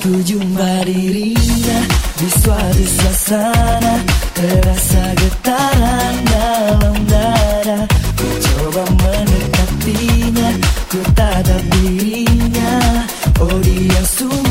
Ku jumpa dirinya di suatu suasana Terasa getaran dalam dada. Ku coba mendekatinya Ku tatap dirinya. Oh dia sungguh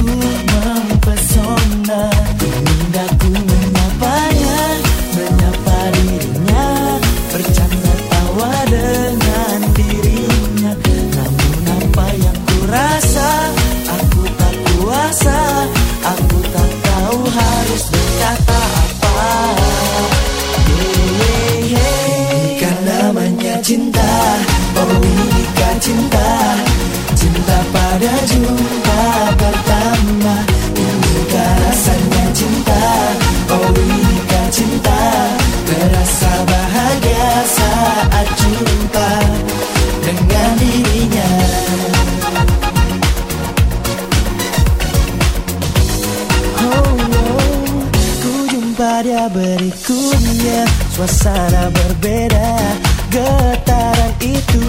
dia berikutnya Suasana berbeda Getaran itu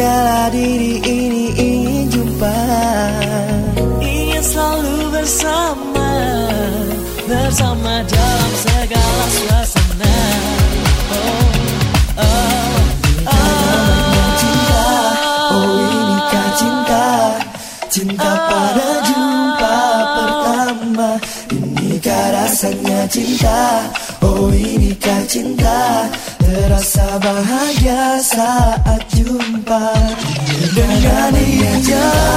Dikala diri ini ingin jumpa. Ingin selalu bersama Bersama dalam segala suasana. Oh, oh, oh. Cinta Oh inikah cinta? Cinta pada jumpa pertama. Inikah rasanya cinta? Oh inikah cinta Terasa bahagia saat jumpa. Dengan dirinya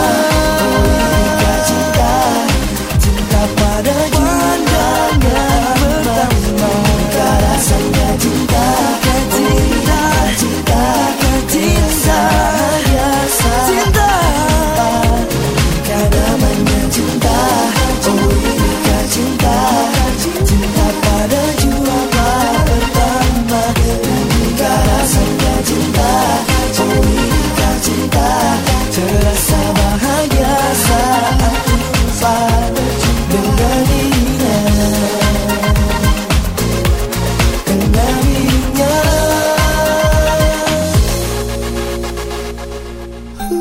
Oh,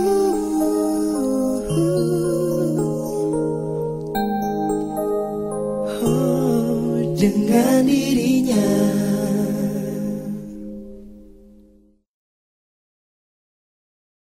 dengan dirinya.